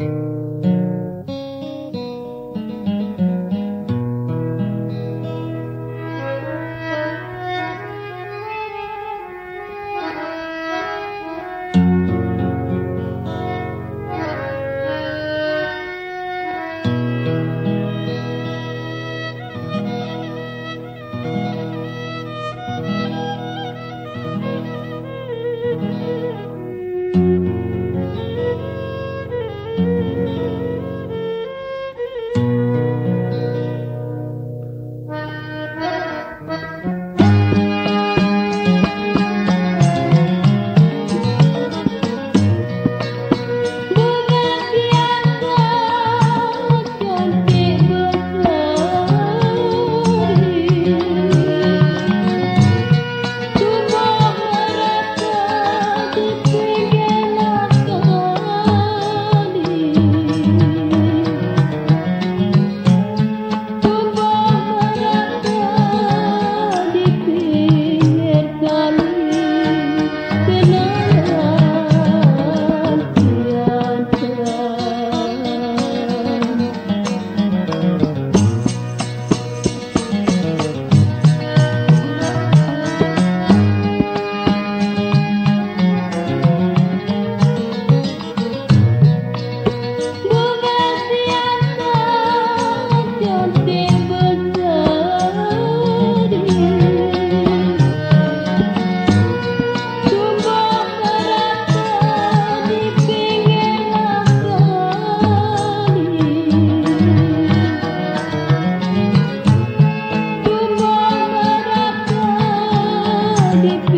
you You.